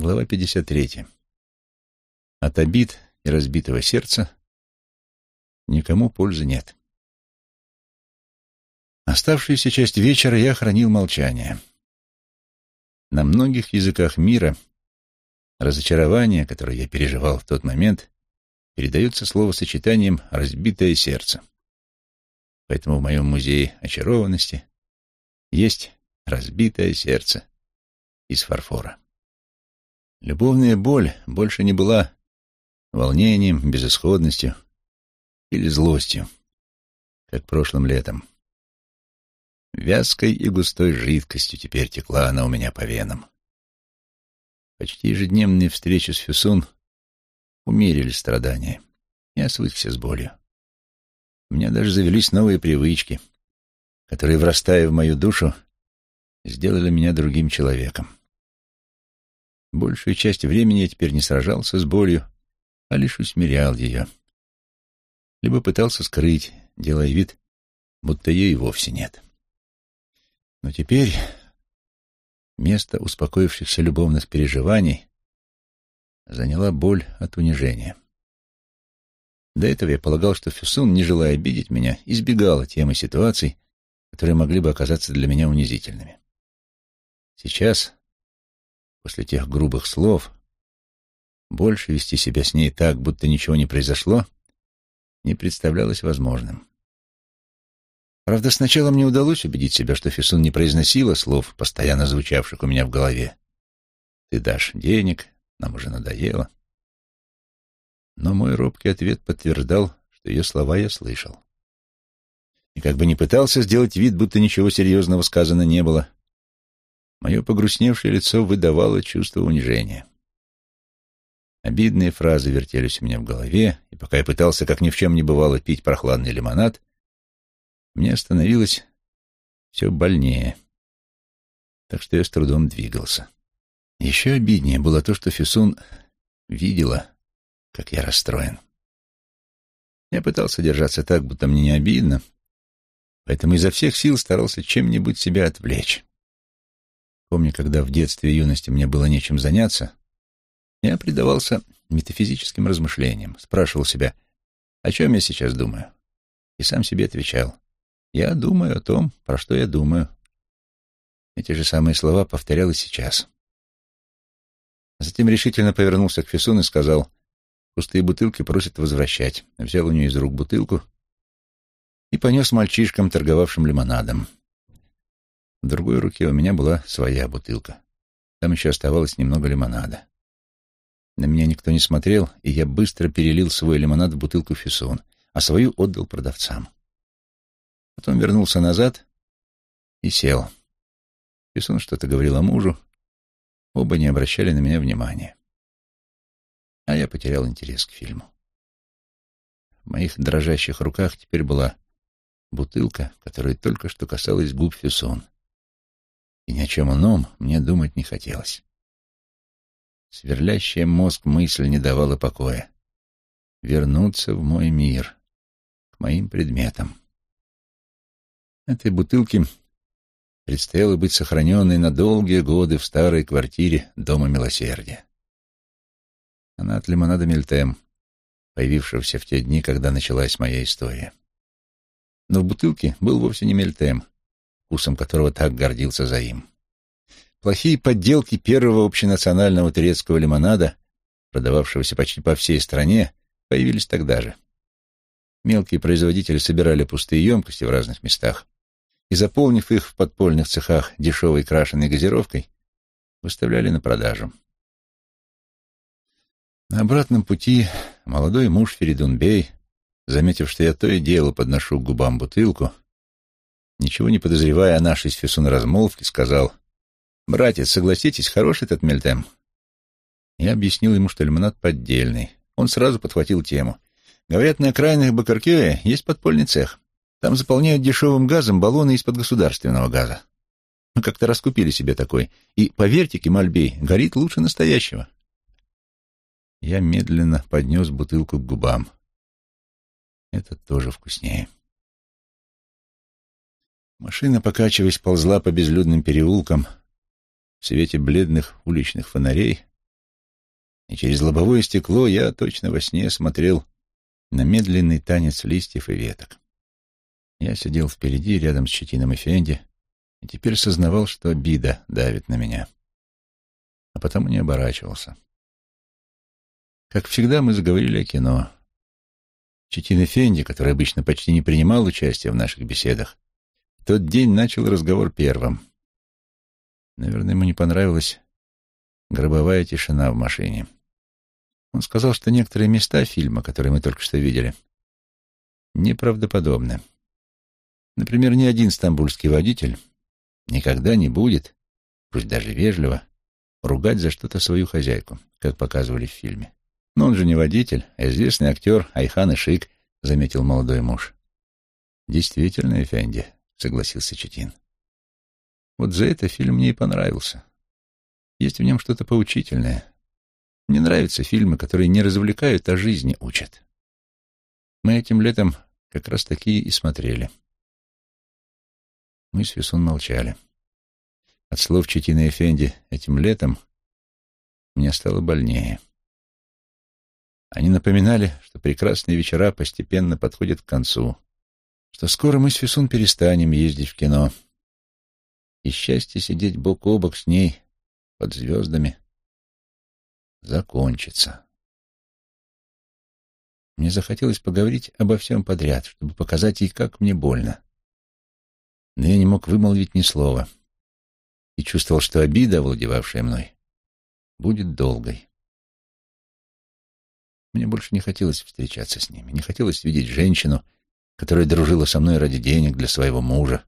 Глава 53. От обид и разбитого сердца никому пользы нет. Оставшуюся часть вечера я хранил молчание. На многих языках мира разочарование, которое я переживал в тот момент, передается словосочетанием «разбитое сердце». Поэтому в моем музее очарованности есть разбитое сердце из фарфора. Любовная боль больше не была волнением, безысходностью или злостью, как прошлым летом. Вязкой и густой жидкостью теперь текла она у меня по венам. Почти ежедневные встречи с Фюсун умерили страдания. Я свыкся с болью. У меня даже завелись новые привычки, которые, врастая в мою душу, сделали меня другим человеком. Большую часть времени я теперь не сражался с болью, а лишь усмирял ее. Либо пытался скрыть, делая вид, будто ее и вовсе нет. Но теперь место успокоившихся любовных переживаний заняла боль от унижения. До этого я полагал, что Фюсун, не желая обидеть меня, избегала темы ситуаций, которые могли бы оказаться для меня унизительными. Сейчас, после тех грубых слов, больше вести себя с ней так, будто ничего не произошло, не представлялось возможным. Правда, сначала мне удалось убедить себя, что Фисун не произносила слов, постоянно звучавших у меня в голове. «Ты дашь денег, нам уже надоело». Но мой робкий ответ подтверждал, что ее слова я слышал. И как бы не пытался сделать вид, будто ничего серьезного сказано не было, Мое погрустневшее лицо выдавало чувство унижения. Обидные фразы вертелись у меня в голове, и пока я пытался, как ни в чем не бывало, пить прохладный лимонад, мне становилось все больнее, так что я с трудом двигался. Еще обиднее было то, что Фисун видела, как я расстроен. Я пытался держаться так, будто мне не обидно, поэтому изо всех сил старался чем-нибудь себя отвлечь. Помню, когда в детстве и юности мне было нечем заняться, я предавался метафизическим размышлениям, спрашивал себя, о чем я сейчас думаю, и сам себе отвечал, я думаю о том, про что я думаю. Эти же самые слова повторял и сейчас. Затем решительно повернулся к Фесун и сказал, пустые бутылки просят возвращать. Взял у нее из рук бутылку и понес мальчишкам, торговавшим лимонадом. В другой руке у меня была своя бутылка. Там еще оставалось немного лимонада. На меня никто не смотрел, и я быстро перелил свой лимонад в бутылку фисон, а свою отдал продавцам. Потом вернулся назад и сел. Фисон что-то говорил о мужу. Оба не обращали на меня внимания. А я потерял интерес к фильму. В моих дрожащих руках теперь была бутылка, которая только что касалась губ Фюсон и ни о чем ином мне думать не хотелось. Сверлящая мозг мысль не давала покоя. Вернуться в мой мир, к моим предметам. Этой бутылке предстояло быть сохраненной на долгие годы в старой квартире Дома Милосердия. Она от лимонада Мельтем, появившегося в те дни, когда началась моя история. Но в бутылке был вовсе не Мельтем — вкусом которого так гордился Заим. Плохие подделки первого общенационального турецкого лимонада, продававшегося почти по всей стране, появились тогда же. Мелкие производители собирали пустые емкости в разных местах и, заполнив их в подпольных цехах дешевой крашеной газировкой, выставляли на продажу. На обратном пути молодой муж Феридунбей, заметив, что я то и дело подношу к губам бутылку, ничего не подозревая о нашей с Фесун размолвке, сказал, «Братец, согласитесь, хороший этот мельтем». Я объяснил ему, что лимонад поддельный. Он сразу подхватил тему. Говорят, на окраинах Бакаркея есть подпольный цех. Там заполняют дешевым газом баллоны из-под государственного газа. Мы как-то раскупили себе такой. И, поверьте, Кемальбей, горит лучше настоящего. Я медленно поднес бутылку к губам. Это тоже вкуснее. Машина, покачиваясь, ползла по безлюдным переулкам в свете бледных уличных фонарей, и через лобовое стекло я точно во сне смотрел на медленный танец листьев и веток. Я сидел впереди, рядом с Четином и Фенди, и теперь сознавал, что обида давит на меня. А потому не оборачивался. Как всегда, мы заговорили о кино. Четин и Фенди, который обычно почти не принимал участия в наших беседах, тот день начал разговор первым. Наверное, ему не понравилась гробовая тишина в машине. Он сказал, что некоторые места фильма, которые мы только что видели, неправдоподобны. Например, ни один стамбульский водитель никогда не будет, пусть даже вежливо, ругать за что-то свою хозяйку, как показывали в фильме. Но он же не водитель, а известный актер Айхан Ишик, заметил молодой муж. Действительно, Эфенди, согласился Четин. Вот за это фильм мне и понравился. Есть в нем что-то поучительное. Мне нравятся фильмы, которые не развлекают, а жизни учат. Мы этим летом как раз такие и смотрели. Мы с Фисун молчали. От слов Четина и Фенди этим летом мне стало больнее. Они напоминали, что прекрасные вечера постепенно подходят к концу, что скоро мы с Фисун перестанем ездить в кино, и счастье сидеть бок о бок с ней под звездами закончится. Мне захотелось поговорить обо всем подряд, чтобы показать ей, как мне больно. Но я не мог вымолвить ни слова и чувствовал, что обида, овладевавшая мной, будет долгой. Мне больше не хотелось встречаться с ними, не хотелось видеть женщину, которая дружила со мной ради денег для своего мужа,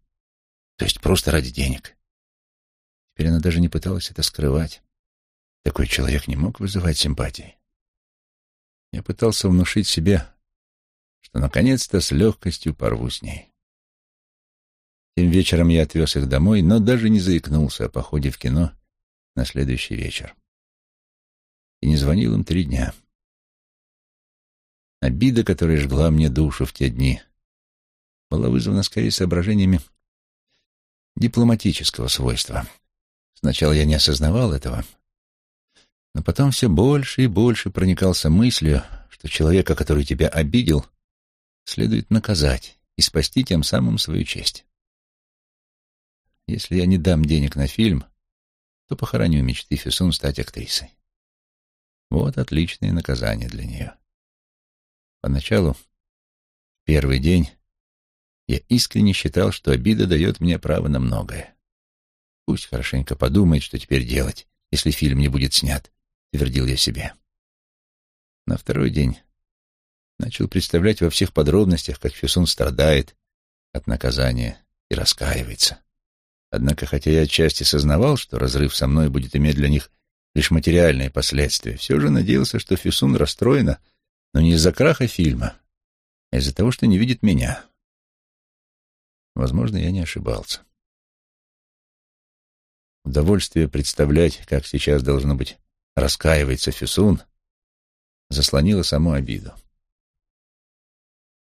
то есть просто ради денег. Теперь она даже не пыталась это скрывать. Такой человек не мог вызывать симпатии. Я пытался внушить себе, что наконец-то с легкостью порву с ней. Тем вечером я отвез их домой, но даже не заикнулся о походе в кино на следующий вечер. И не звонил им три дня. Обида, которая жгла мне душу в те дни, была вызвана скорее соображениями дипломатического свойства. Сначала я не осознавал этого, но потом все больше и больше проникался мыслью, что человека, который тебя обидел, следует наказать и спасти тем самым свою честь. Если я не дам денег на фильм, то похороню мечты Фисун стать актрисой. Вот отличное наказание для нее. Поначалу, первый день, я искренне считал, что обида дает мне право на многое. Пусть хорошенько подумает, что теперь делать, если фильм не будет снят, — твердил я себе. На второй день начал представлять во всех подробностях, как Фюсун страдает от наказания и раскаивается. Однако, хотя я отчасти сознавал, что разрыв со мной будет иметь для них лишь материальные последствия, все же надеялся, что Фюсун расстроена, но не из-за краха фильма, а из-за того, что не видит меня. Возможно, я не ошибался. Удовольствие представлять, как сейчас должно быть раскаивается Фисун, заслонила саму обиду.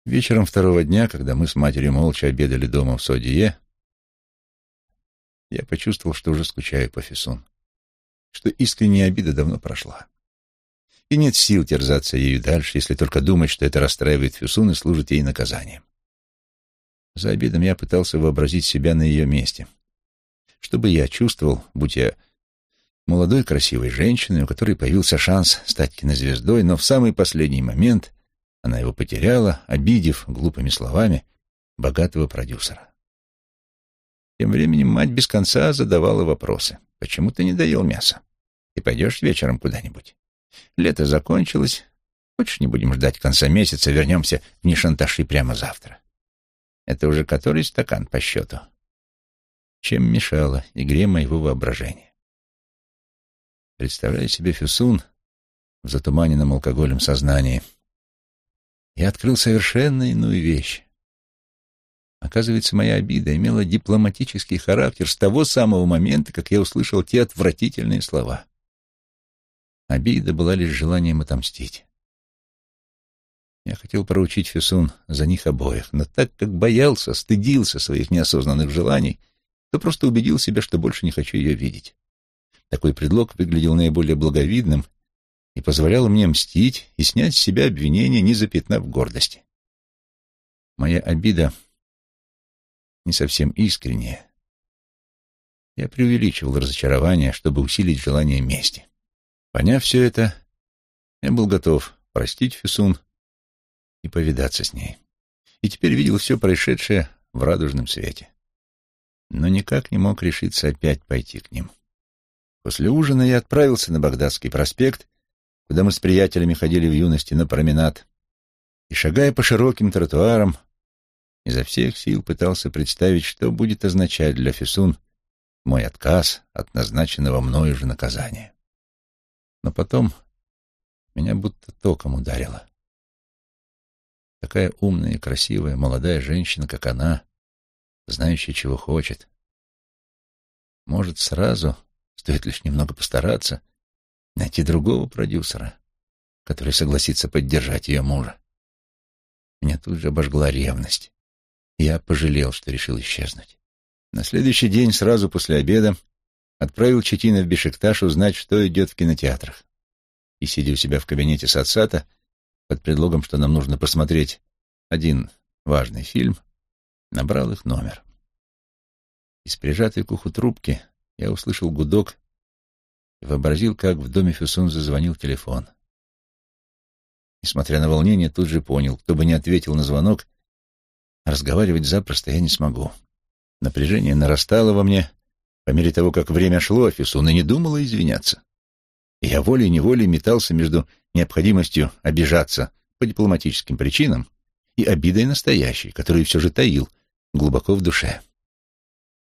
Вечером второго дня, когда мы с матерью молча обедали дома в Содие, я почувствовал, что уже скучаю по Фисун, что искренняя обида давно прошла. И нет сил терзаться ею дальше, если только думать, что это расстраивает Фисун и служит ей наказанием. За обедом я пытался вообразить себя на ее месте. Что бы я чувствовал, будь я молодой красивой женщиной, у которой появился шанс стать кинозвездой, но в самый последний момент она его потеряла, обидев глупыми словами богатого продюсера. Тем временем мать без конца задавала вопросы. «Почему ты не доел мясо? Ты пойдешь вечером куда-нибудь? Лето закончилось. Хочешь, не будем ждать конца месяца, вернемся в Нишанташи прямо завтра?» Это уже который стакан по счету? Чем мешало игре моего воображения? Представляя себе Фюсун в затуманенном алкоголем сознании, я открыл совершенно иную вещь. Оказывается, моя обида имела дипломатический характер с того самого момента, как я услышал те отвратительные слова. Обида была лишь желанием отомстить. Я хотел проучить Фюсун за них обоих, но так как боялся, стыдился своих неосознанных желаний, то просто убедил себя, что больше не хочу ее видеть. Такой предлог выглядел наиболее благовидным и позволяла мне мстить и снять с себя обвинения, не запятнав гордости. Моя обида не совсем искренняя. Я преувеличивал разочарование, чтобы усилить желание мести. Поняв все это, я был готов простить Фисун и повидаться с ней. И теперь видел все происшедшее в радужном свете. Но никак не мог решиться опять пойти к ним. После ужина я отправился на Багдадский проспект, куда мы с приятелями ходили в юности на променад, и, шагая по широким тротуарам, изо всех сил пытался представить, что будет означать для Фисун мой отказ от назначенного мною же наказания. Но потом меня будто током ударило. Такая умная и красивая молодая женщина, как она, знающая, чего хочет, может сразу, стоит лишь немного постараться, найти другого продюсера, который согласится поддержать ее мужа. Меня тут же обожгла ревность. Я пожалел, что решил исчезнуть. На следующий день, сразу после обеда, отправил Четина в Бешикташ узнать, что идет в кинотеатрах. И, сидя у себя в кабинете Сацата, под предлогом, что нам нужно посмотреть один важный фильм, набрал их номер. Из прижатой к уху трубки я услышал гудок и вообразил, как в доме Фюсун зазвонил телефон. Несмотря на волнение, тут же понял, кто бы не ответил на звонок, разговаривать запросто я не смогу. Напряжение нарастало во мне по мере того, как время шло, а Фисуна не думала извиняться. Я волей-неволей метался между необходимостью обижаться по дипломатическим причинам и обидой настоящей, которую все же таил глубоко в душе.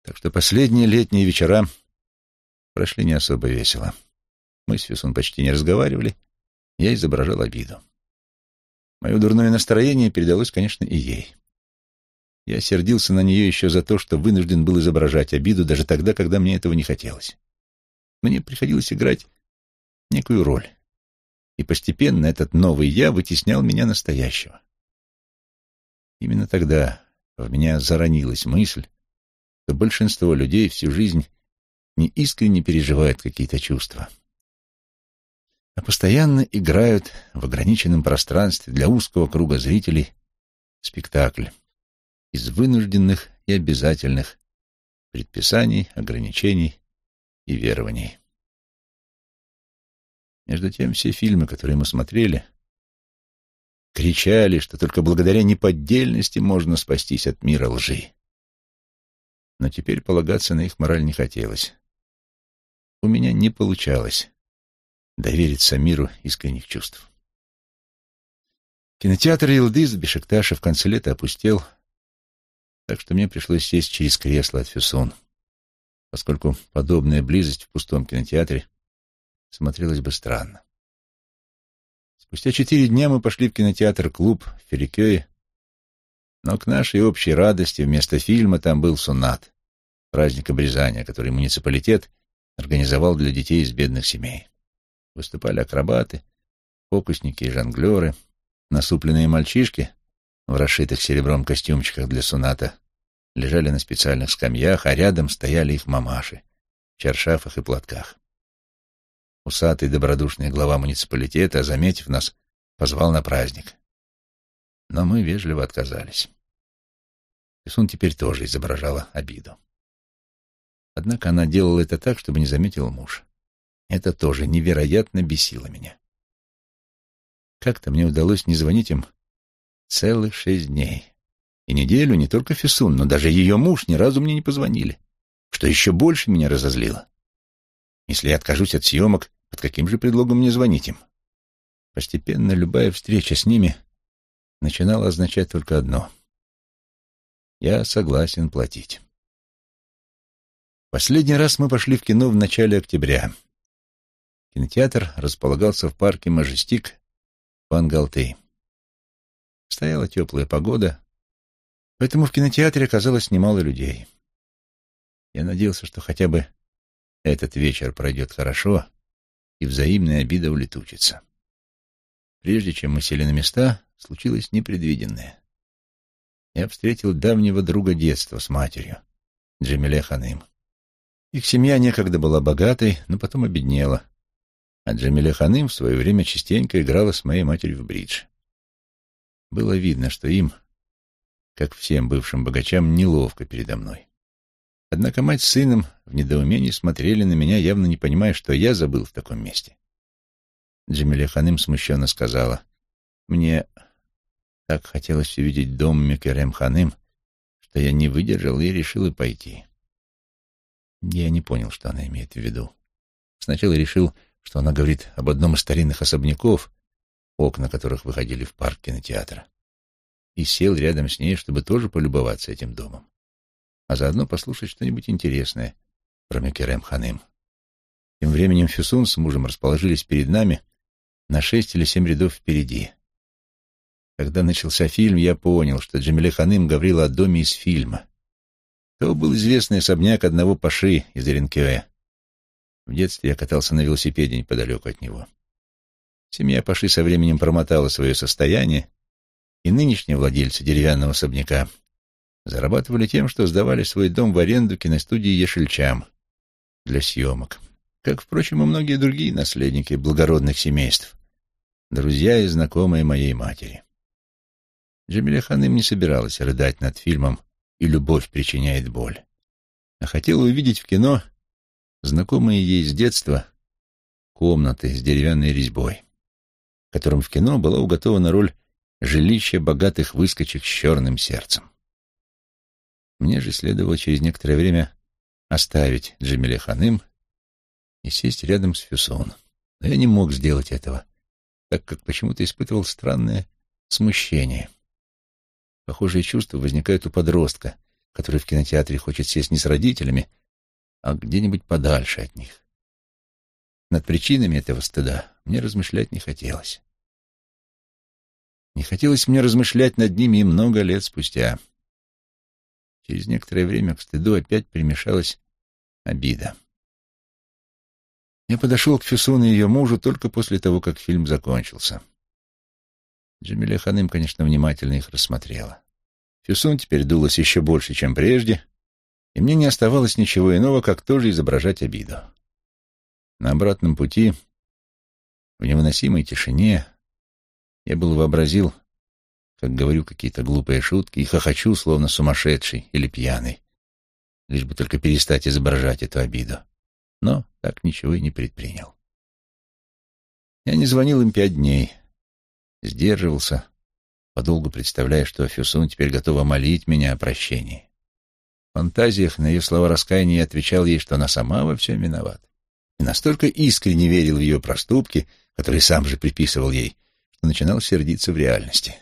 Так что последние летние вечера прошли не особо весело. Мы с Фисун почти не разговаривали, я изображал обиду. Мое дурное настроение передалось, конечно, и ей. Я сердился на нее еще за то, что вынужден был изображать обиду даже тогда, когда мне этого не хотелось. Мне приходилось играть некую роль. И постепенно этот новый «я» вытеснял меня настоящего. Именно тогда в меня заронилась мысль, что большинство людей всю жизнь не искренне переживают какие-то чувства, а постоянно играют в ограниченном пространстве для узкого круга зрителей спектакль из вынужденных и обязательных предписаний, ограничений и верований. Между тем, все фильмы, которые мы смотрели, кричали, что только благодаря неподдельности можно спастись от мира лжи. Но теперь полагаться на их мораль не хотелось. У меня не получалось довериться миру искренних чувств. Кинотеатр Илдыз в Бешикташе в конце лета опустел, так что мне пришлось сесть через кресло от Фюсон, поскольку подобная близость в пустом кинотеатре смотрелась бы странно. Спустя четыре дня мы пошли в кинотеатр-клуб в Ферикёе, но к нашей общей радости вместо фильма там был сонат, праздник обрезания, который муниципалитет организовал для детей из бедных семей. Выступали акробаты, фокусники и жонглеры, насупленные мальчишки в расшитых серебром костюмчиках для суната лежали на специальных скамьях, а рядом стояли их мамаши в чершафах и платках. Усатый добродушный глава муниципалитета, заметив нас, позвал на праздник. Но мы вежливо отказались. Исун теперь тоже изображала обиду. Однако она делала это так, чтобы не заметил муж. Это тоже невероятно бесило меня. Как-то мне удалось не звонить им целых шесть дней. И неделю не только Фисун, но даже ее муж ни разу мне не позвонили, что еще больше меня разозлило. Если я откажусь от съемок, под каким же предлогом мне звонить им? Постепенно любая встреча с ними начинала означать только одно. Я согласен платить. Последний раз мы пошли в кино в начале октября. Кинотеатр располагался в парке «Мажестик» в Ангалты. Стояла теплая погода, Поэтому в кинотеатре оказалось немало людей. Я надеялся, что хотя бы этот вечер пройдет хорошо, и взаимная обида улетучится. Прежде чем мы сели на места, случилось непредвиденное. Я встретил давнего друга детства с матерью, Джамиле Ханым. Их семья некогда была богатой, но потом обеднела, а Джамиля Ханым в свое время частенько играла с моей матерью в бридж. Было видно, что им, как всем бывшим богачам, неловко передо мной. Однако мать с сыном в недоумении смотрели на меня, явно не понимая, что я забыл в таком месте. Джамиля Ханым смущенно сказала, «Мне так хотелось увидеть дом Мекерем Ханым, что я не выдержал и решил и пойти». Я не понял, что она имеет в виду. Сначала решил, что она говорит об одном из старинных особняков, окна которых выходили в парк кинотеатра, и сел рядом с ней, чтобы тоже полюбоваться этим домом а заодно послушать что-нибудь интересное про Мекерем Ханым. Тем временем Фюсун с мужем расположились перед нами на шесть или семь рядов впереди. Когда начался фильм, я понял, что Джамиле Ханым говорила о доме из фильма. То был известный особняк одного паши из Эренкеве. В детстве я катался на велосипеде неподалеку от него. Семья Паши со временем промотала свое состояние, и нынешние владельцы деревянного особняка зарабатывали тем, что сдавали свой дом в аренду киностудии Ешельчам для съемок, как, впрочем, и многие другие наследники благородных семейств, друзья и знакомые моей матери. Джамиля Ханым не собиралась рыдать над фильмом «И любовь причиняет боль», а хотела увидеть в кино знакомые ей с детства комнаты с деревянной резьбой, которым в кино была уготована роль жилища богатых выскочек с черным сердцем. Мне же следовало через некоторое время оставить Джамиле Ханым и сесть рядом с Фюсон. Но я не мог сделать этого, так как почему-то испытывал странное смущение. Похожие чувства возникают у подростка, который в кинотеатре хочет сесть не с родителями, а где-нибудь подальше от них. Над причинами этого стыда мне размышлять не хотелось. Не хотелось мне размышлять над ними и много лет спустя. Через некоторое время к стыду опять примешалась обида. Я подошел к Фюсун и ее мужу только после того, как фильм закончился. Джамиля Ханым, конечно, внимательно их рассмотрела. Фюсун теперь дулась еще больше, чем прежде, и мне не оставалось ничего иного, как тоже изображать обиду. На обратном пути, в невыносимой тишине, я был вообразил, как говорю какие-то глупые шутки и хохочу, словно сумасшедший или пьяный, лишь бы только перестать изображать эту обиду. Но так ничего и не предпринял. Я не звонил им пять дней, сдерживался, подолгу представляя, что Фюсун теперь готова молить меня о прощении. В фантазиях на ее слова раскаяния отвечал ей, что она сама во всем виновата. И настолько искренне верил в ее проступки, которые сам же приписывал ей, что начинал сердиться в реальности.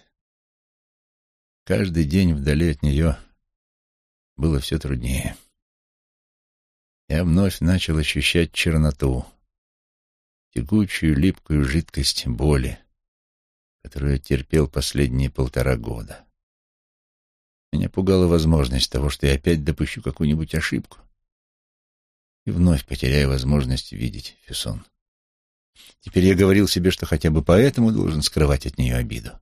Каждый день вдали от нее было все труднее. Я вновь начал ощущать черноту, тягучую, липкую жидкость боли, которую я терпел последние полтора года. Меня пугала возможность того, что я опять допущу какую-нибудь ошибку и вновь потеряю возможность видеть Фюсон. Теперь я говорил себе, что хотя бы поэтому должен скрывать от нее обиду.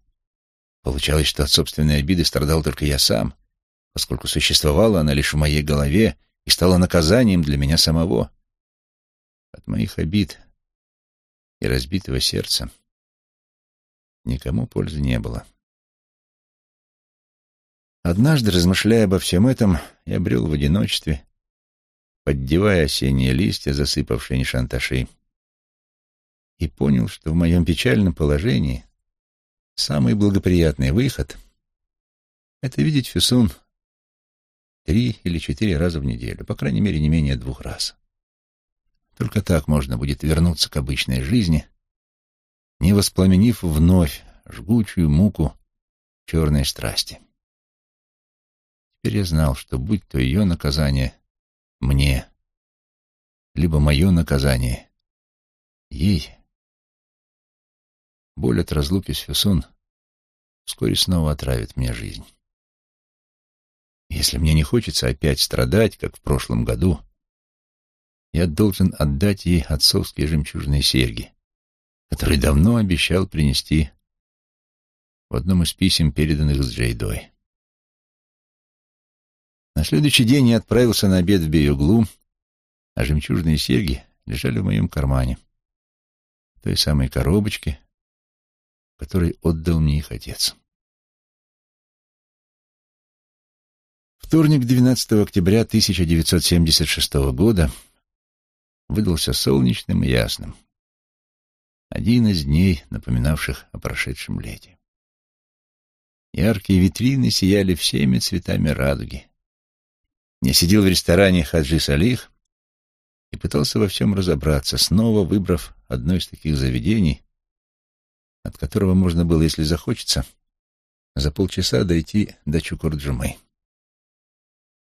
Получалось, что от собственной обиды страдал только я сам, поскольку существовала она лишь в моей голове и стала наказанием для меня самого. От моих обид и разбитого сердца никому пользы не было. Однажды, размышляя обо всем этом, я брел в одиночестве, поддевая осенние листья, засыпавшие нишанташи, и понял, что в моем печальном положении Самый благоприятный выход — это видеть Фюсун три или четыре раза в неделю, по крайней мере, не менее двух раз. Только так можно будет вернуться к обычной жизни, не воспламенив вновь жгучую муку черной страсти. Теперь я знал, что будь то ее наказание мне, либо мое наказание ей, Боль от разлуки с Фюсун вскоре снова отравит мне жизнь. Если мне не хочется опять страдать, как в прошлом году, я должен отдать ей отцовские жемчужные серьги, которые давно обещал принести в одном из писем, переданных с Джейдой. На следующий день я отправился на обед в Бейоглу, а жемчужные серьги лежали в моем кармане. той самой коробочке, который отдал мне их отец. Вторник, 12 октября 1976 года, выдался солнечным и ясным. Один из дней, напоминавших о прошедшем лете. Яркие витрины сияли всеми цветами радуги. Я сидел в ресторане Хаджи Салих и пытался во всем разобраться, снова выбрав одно из таких заведений, от которого можно было, если захочется, за полчаса дойти до Чукурджумы.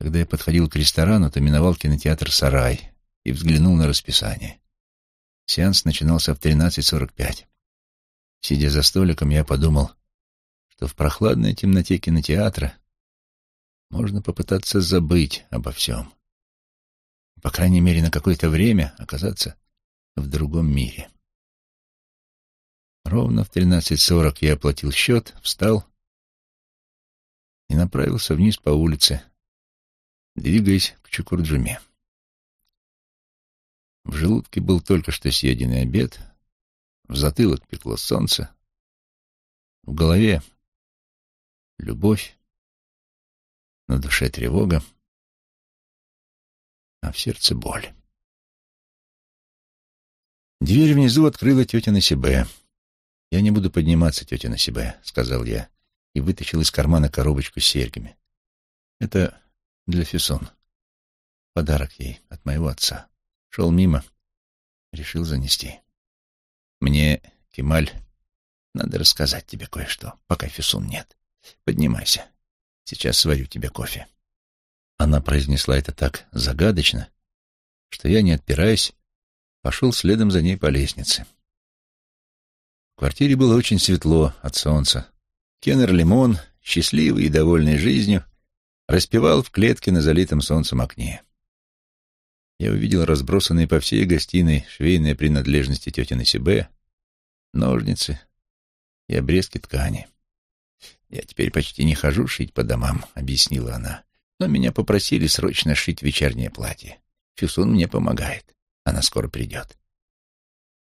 Когда я подходил к ресторану, то миновал кинотеатр «Сарай» и взглянул на расписание. Сеанс начинался в 13.45. Сидя за столиком, я подумал, что в прохладной темноте кинотеатра можно попытаться забыть обо всем. По крайней мере, на какое-то время оказаться в другом мире. Ровно в 13.40 я оплатил счет, встал и направился вниз по улице, двигаясь к Чукурджуме. В желудке был только что съеденный обед, в затылок пекло солнце, в голове любовь, на душе тревога, а в сердце боль. Дверь внизу открыла тетя Насибе. «Я не буду подниматься, тетя Насибе», — сказал я и вытащил из кармана коробочку с серьгами. «Это для Фессон. Подарок ей от моего отца». Шел мимо, решил занести. Мне, Кемаль, надо рассказать тебе кое-что, пока Фисун нет. Поднимайся. Сейчас сварю тебе кофе. Она произнесла это так загадочно, что я, не отпираясь, пошел следом за ней по лестнице. Квартире было очень светло от солнца. Кеннер Лимон, счастливый и довольный жизнью, распевал в клетке на залитом солнцем окне я увидел разбросанные по всей гостиной швейные принадлежности тети Насибе, ножницы и обрезки ткани. «Я теперь почти не хожу шить по домам», — объяснила она. «Но меня попросили срочно шить вечернее платье. Фюсун мне помогает. Она скоро придет».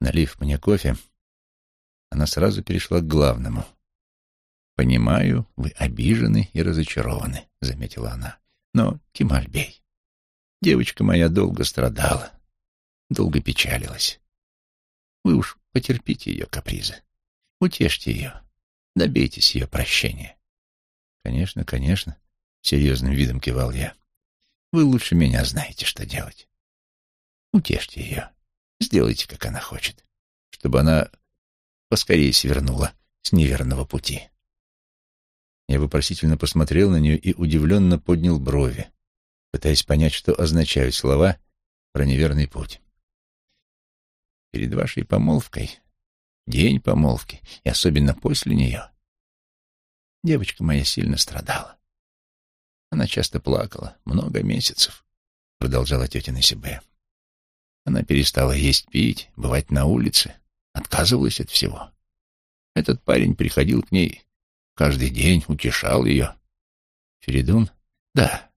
Налив мне кофе, она сразу перешла к главному. «Понимаю, вы обижены и разочарованы», — заметила она. «Но, Кемальбей, Девочка моя долго страдала, долго печалилась. Вы уж потерпите ее капризы, утешьте ее, добейтесь ее прощения. Конечно, конечно, серьезным видом кивал я. Вы лучше меня знаете, что делать. Утешьте ее, сделайте, как она хочет, чтобы она поскорее свернула с неверного пути. Я вопросительно посмотрел на нее и удивленно поднял брови пытаясь понять, что означают слова про неверный путь. Перед вашей помолвкой, день помолвки, и особенно после нее, девочка моя сильно страдала. Она часто плакала, много месяцев, продолжала тетя Насибе. Она перестала есть, пить, бывать на улице, отказывалась от всего. Этот парень приходил к ней каждый день, утешал ее. Феридун? Да,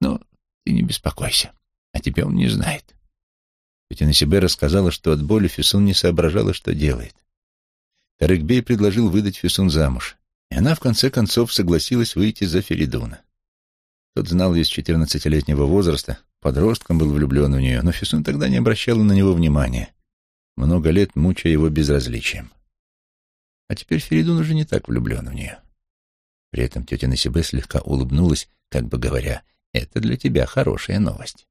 но ты не беспокойся. А тебя он не знает. Тетя Насибе рассказала, что от боли Фисун не соображала, что делает. Тарыкбей предложил выдать Фисун замуж, и она в конце концов согласилась выйти за Феридуна. Тот знал ее с четырнадцатилетнего возраста, подростком был влюблен в нее, но Фисун тогда не обращала на него внимания, много лет мучая его безразличием. А теперь Феридун уже не так влюблен в нее. При этом тетя Насибе слегка улыбнулась, как бы говоря, это для тебя хорошая новость.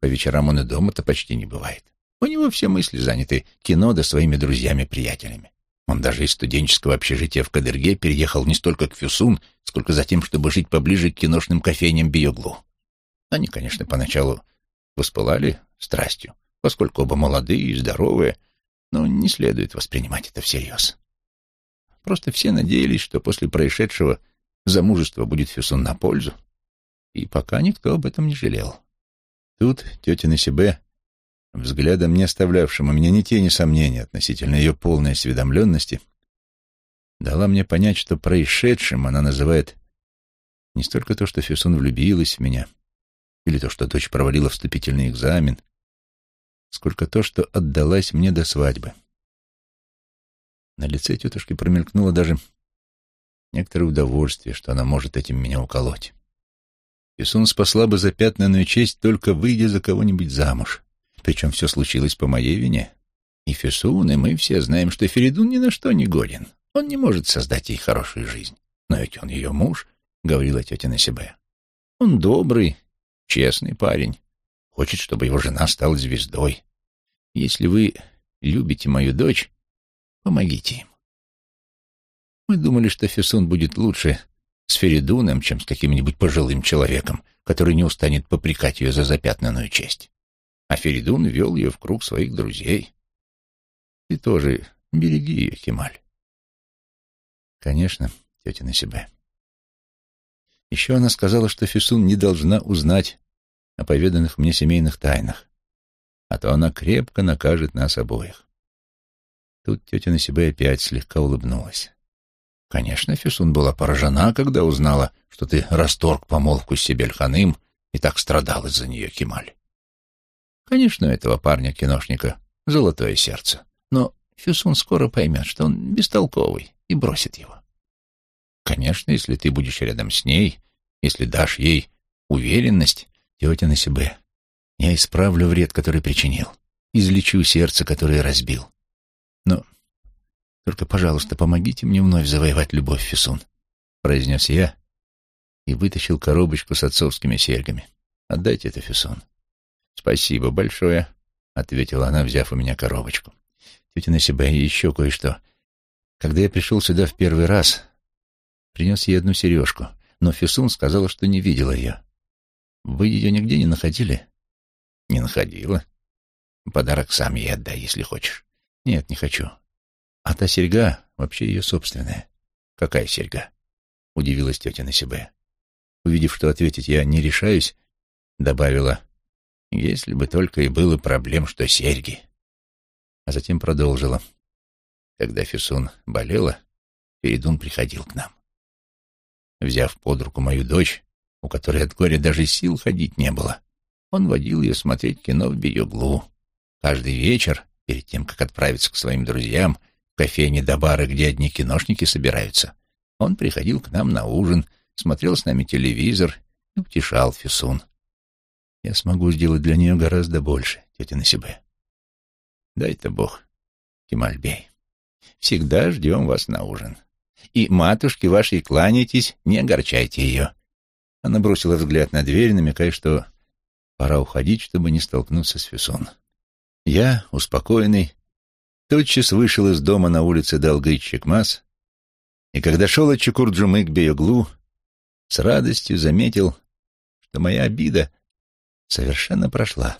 По вечерам он и дома-то почти не бывает. У него все мысли заняты кино да своими друзьями-приятелями. Он даже из студенческого общежития в Кадырге переехал не столько к Фюсун, сколько за тем, чтобы жить поближе к киношным кофейням Биоглу. Они, конечно, поначалу воспылали страстью, поскольку оба молодые и здоровые, но не следует воспринимать это всерьез. Просто все надеялись, что после происшедшего замужество будет Фюсун на пользу, и пока никто об этом не жалел. Тут тетя Насибе, взглядом не оставлявшим у меня ни тени сомнений относительно ее полной осведомленности, дала мне понять, что происшедшим она называет не столько то, что Фюсун влюбилась в меня, или то, что дочь провалила вступительный экзамен, сколько то, что отдалась мне до свадьбы. На лице тетушки промелькнуло даже некоторое удовольствие, что она может этим меня уколоть. Фисун спасла бы запятнанную честь, только выйдя за кого-нибудь замуж. Причем все случилось по моей вине. И Фисун, и мы все знаем, что Феридун ни на что не годен. Он не может создать ей хорошую жизнь. Но ведь он ее муж, — говорила тетя на себе. Он добрый, честный парень. Хочет, чтобы его жена стала звездой. Если вы любите мою дочь, помогите им. Мы думали, что Фесун будет лучше с Феридуном, чем с каким-нибудь пожилым человеком, который не устанет попрекать ее за запятнанную честь. А Феридун вел ее в круг своих друзей. Ты тоже береги ее, Хималь. Конечно, тетя Насибе. Еще она сказала, что Фисун не должна узнать о поведанных мне семейных тайнах, а то она крепко накажет нас обоих. Тут тетя Насибе опять слегка улыбнулась. Конечно, Фисун была поражена, когда узнала, что ты расторг помолвку с Сибельханым и так страдал из-за нее, Кемаль. Конечно, у этого парня-киношника золотое сердце, но Фисун скоро поймет, что он бестолковый, и бросит его. Конечно, если ты будешь рядом с ней, если дашь ей уверенность, тетя на себе, я исправлю вред, который причинил, излечу сердце, которое разбил. Но только, пожалуйста, помогите мне вновь завоевать любовь, Фисун, произнес я и вытащил коробочку с отцовскими серьгами. Отдайте это, Фисун. Спасибо большое, ответила она, взяв у меня коробочку. Тетя на себя и еще кое-что. Когда я пришел сюда в первый раз, принес ей одну сережку, но Фисун сказала, что не видела ее. Вы ее нигде не находили? Не находила. Подарок сам ей отдай, если хочешь. Нет, не хочу. А та серьга вообще ее собственная. Какая серьга? Удивилась тетя на себе. Увидев, что ответить я не решаюсь, добавила, если бы только и было проблем, что серьги. А затем продолжила. Когда Фисун болела, Передун приходил к нам. Взяв под руку мою дочь, у которой от горя даже сил ходить не было, он водил ее смотреть кино в Биоглу. Каждый вечер, перед тем, как отправиться к своим друзьям, в кофейне до бара, где одни киношники собираются, он приходил к нам на ужин, смотрел с нами телевизор и утешал Фисун. Я смогу сделать для нее гораздо больше, тетя Насибе. Дай-то Бог, Кемальбей. Всегда ждем вас на ужин и матушке вашей кланяйтесь, не огорчайте ее». Она бросила взгляд на дверь, намекая, что пора уходить, чтобы не столкнуться с Фессон. Я, успокоенный, тотчас вышел из дома на улице Далгыч-Чекмас, и когда шел от Чекурджумы к Беyoглу, с радостью заметил, что моя обида совершенно прошла.